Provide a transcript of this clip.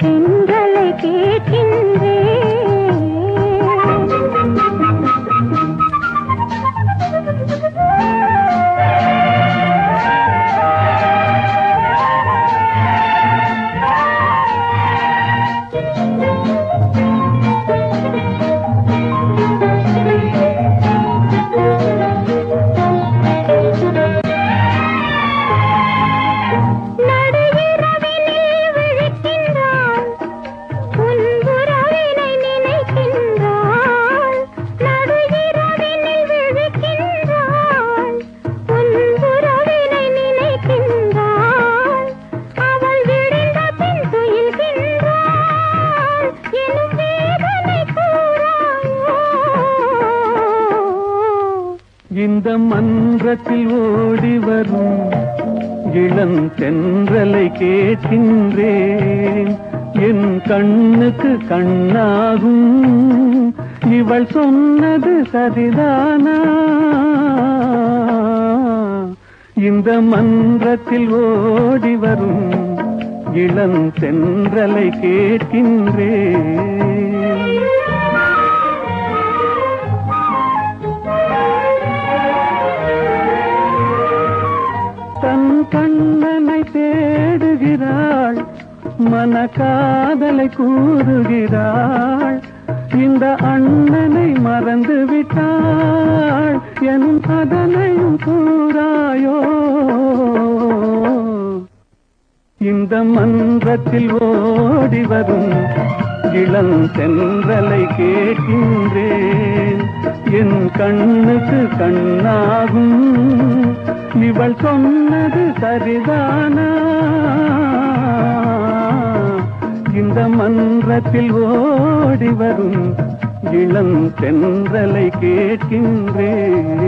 ಕೆಂಗಲ ಕೇಟಿನ இந்த மன்றத்தில் ஓடி வரும் இளம் தென்றலை கேட்கின்றேன். என் கண்ணுக்கு கண்ணாகும். இவள் சொன்னது சரிதானா? இந்த மன்றத்தில் ஓடி வரும் இளம் தென்றலை கேட்கின்றேன். கூறுகிறாள் மன காதலை கூறுகிறாள். இந்த அண்ணனை மறந்து விட்டாள். என் அதனையும் கூறாயோ? இந்த மன்றத்தில் ஓடி வரும் இளம் சென்றலை கேட்கின்றேன். என் கண்ணுக்கு கண்ணாகும். இவள் சொன்னது சரிதானா? இந்த மன்றத்தில் ஓடி வரும் இளம் தென்றலை கேட்கின்றேன்.